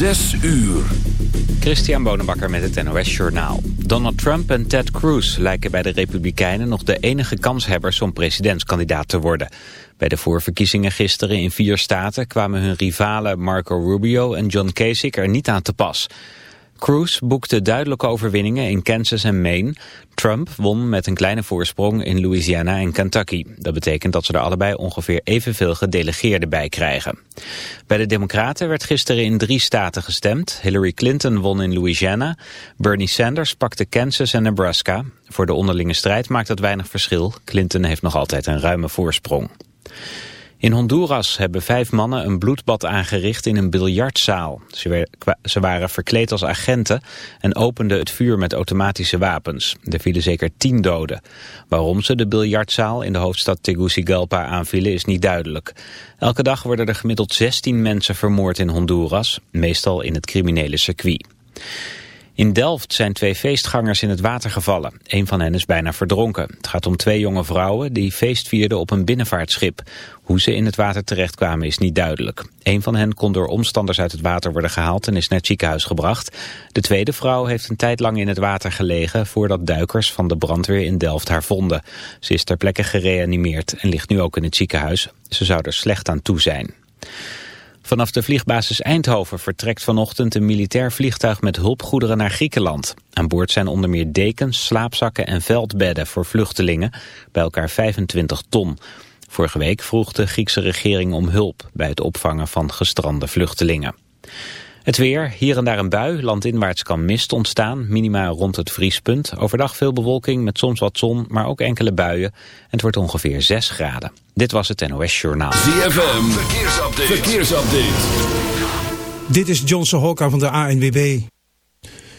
Zes uur. Christian Bonenbakker met het NOS Journaal. Donald Trump en Ted Cruz lijken bij de Republikeinen nog de enige kanshebbers om presidentskandidaat te worden. Bij de voorverkiezingen gisteren in vier staten kwamen hun rivalen Marco Rubio en John Kasich er niet aan te pas. Cruz boekte duidelijke overwinningen in Kansas en Maine. Trump won met een kleine voorsprong in Louisiana en Kentucky. Dat betekent dat ze er allebei ongeveer evenveel gedelegeerden bij krijgen. Bij de Democraten werd gisteren in drie staten gestemd. Hillary Clinton won in Louisiana. Bernie Sanders pakte Kansas en Nebraska. Voor de onderlinge strijd maakt dat weinig verschil. Clinton heeft nog altijd een ruime voorsprong. In Honduras hebben vijf mannen een bloedbad aangericht in een biljartzaal. Ze waren verkleed als agenten en openden het vuur met automatische wapens. Er vielen zeker tien doden. Waarom ze de biljartzaal in de hoofdstad Tegucigalpa aanvielen is niet duidelijk. Elke dag worden er gemiddeld 16 mensen vermoord in Honduras, meestal in het criminele circuit. In Delft zijn twee feestgangers in het water gevallen. Een van hen is bijna verdronken. Het gaat om twee jonge vrouwen die feest vierden op een binnenvaartschip. Hoe ze in het water terechtkwamen is niet duidelijk. Een van hen kon door omstanders uit het water worden gehaald en is naar het ziekenhuis gebracht. De tweede vrouw heeft een tijd lang in het water gelegen voordat duikers van de brandweer in Delft haar vonden. Ze is ter plekke gereanimeerd en ligt nu ook in het ziekenhuis. Ze zou er slecht aan toe zijn. Vanaf de vliegbasis Eindhoven vertrekt vanochtend een militair vliegtuig met hulpgoederen naar Griekenland. Aan boord zijn onder meer dekens, slaapzakken en veldbedden voor vluchtelingen, bij elkaar 25 ton. Vorige week vroeg de Griekse regering om hulp bij het opvangen van gestrande vluchtelingen. Het weer, hier en daar een bui, landinwaarts kan mist ontstaan, minima rond het vriespunt. Overdag veel bewolking met soms wat zon, maar ook enkele buien. Het wordt ongeveer 6 graden. Dit was het NOS Journaal. ZFM, verkeersupdate. verkeersupdate. Dit is Johnson Hokka van de ANWB.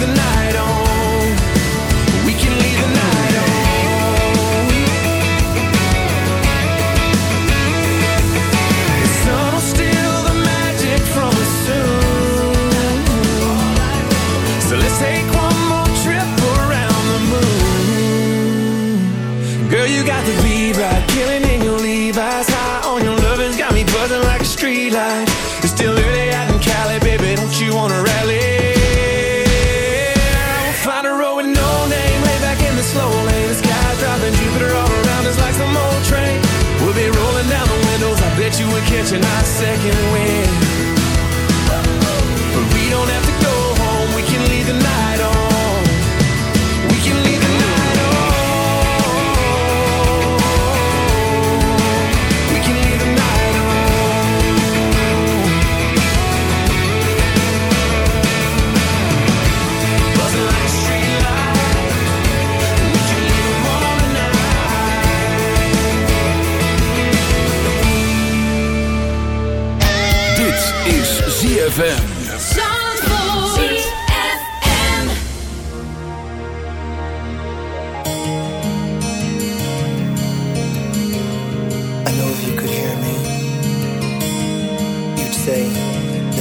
The night on. We.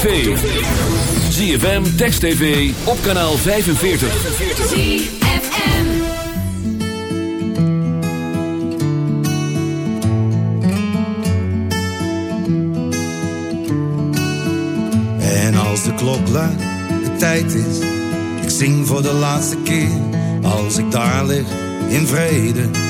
Tv. ZFM, Text TV, op kanaal 45. ZFM. En als de klok luidt, de tijd is, ik zing voor de laatste keer. Als ik daar lig, in vrede,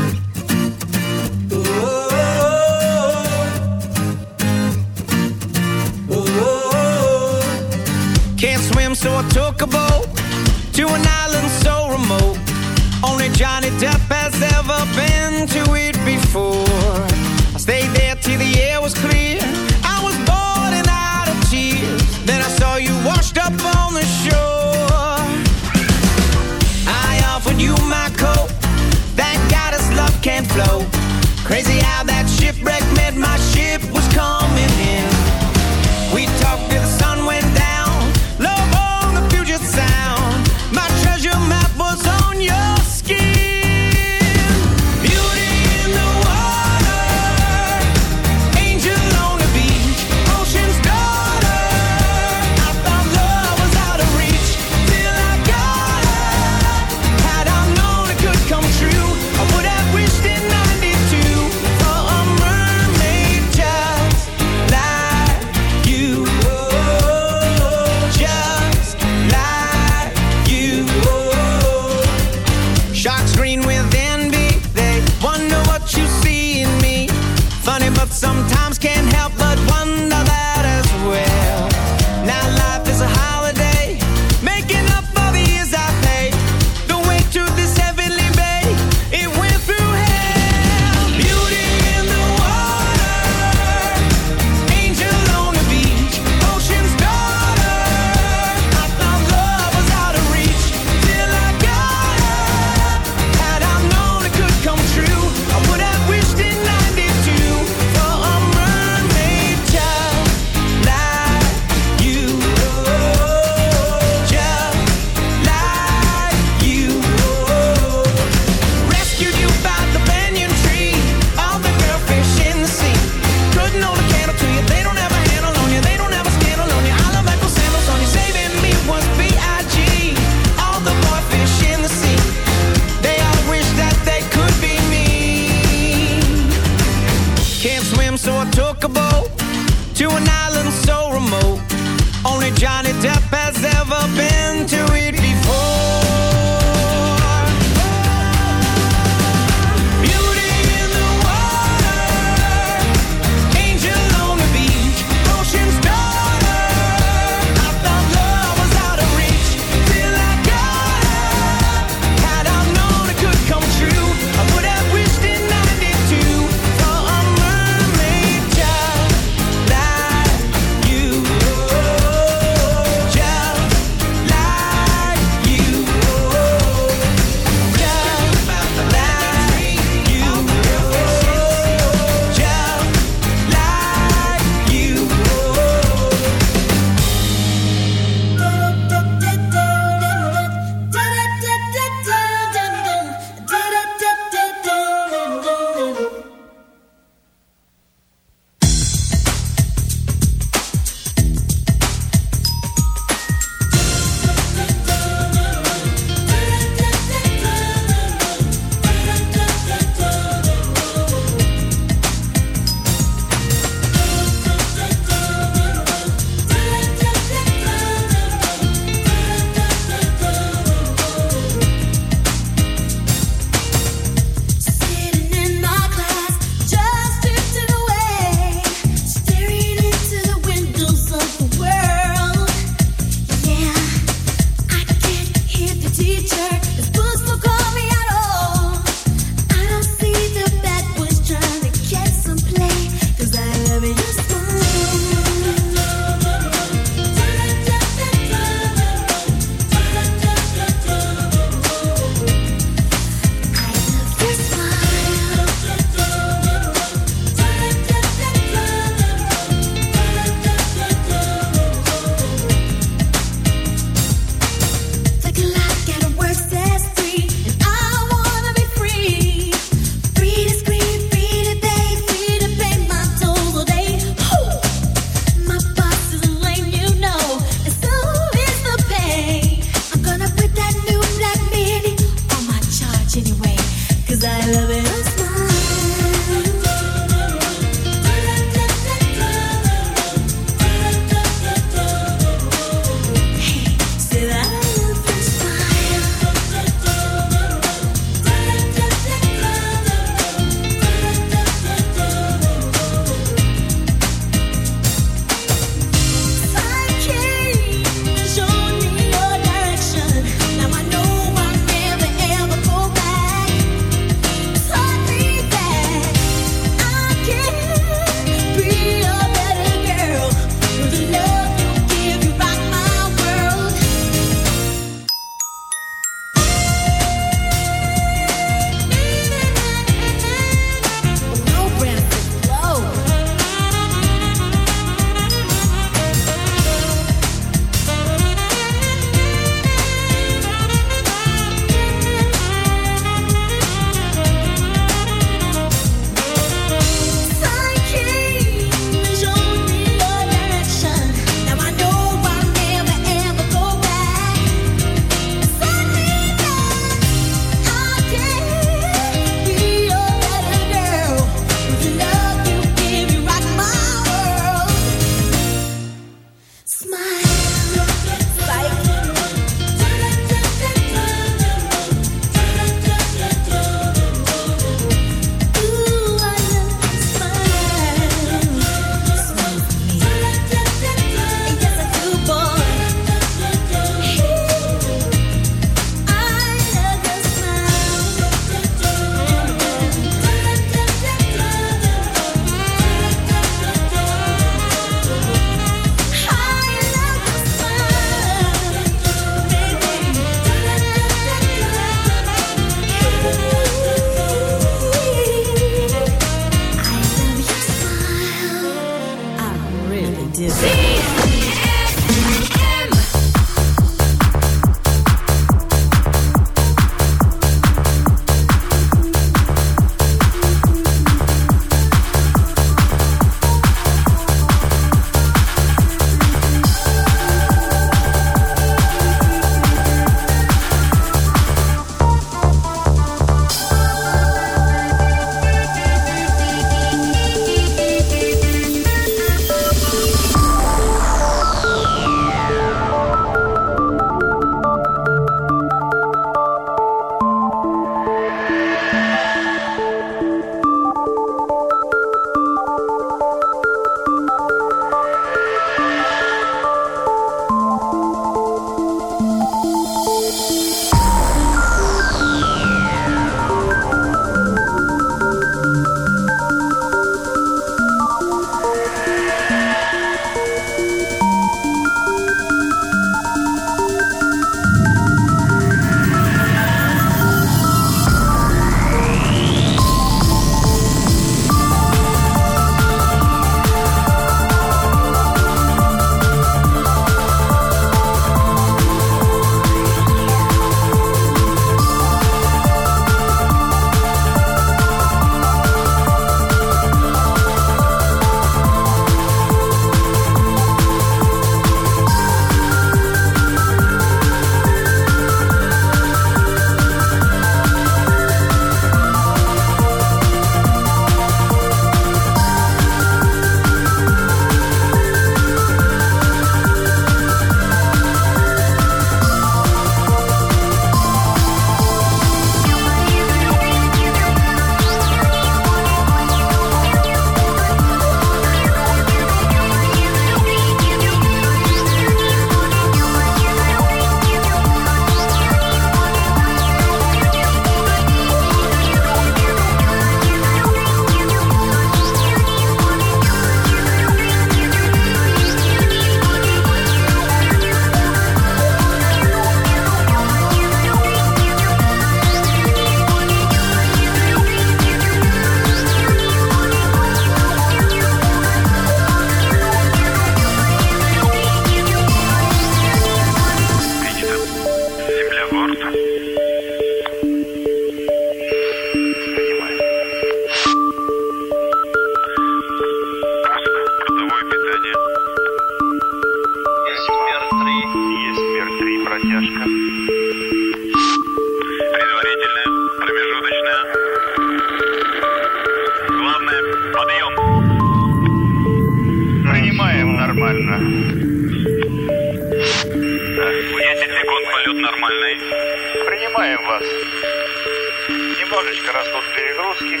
Немножечко растут перегрузки.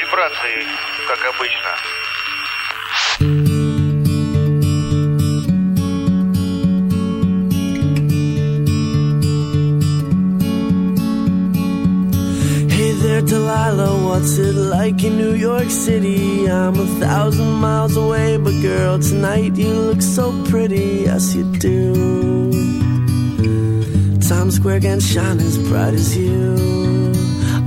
Вибрации, как обычно. Hey there, Delilah, what's it like in New York City? I'm a thousand miles away, but girl, tonight you look so pretty, yes you do. Times Square can shine as bright as you,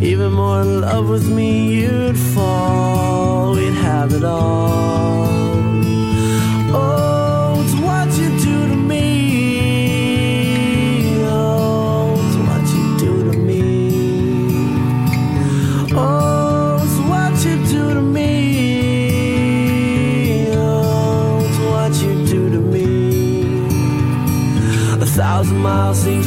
Even more in love with me, you'd fall. We'd have it all. Oh, it's what you do to me. Oh, it's what you do to me. Oh, it's what you do to me. Oh, it's what you do to me. A thousand miles seems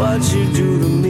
What you do to me.